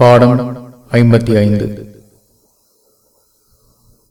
பாடம் ஐம்பத்தி ஐந்து.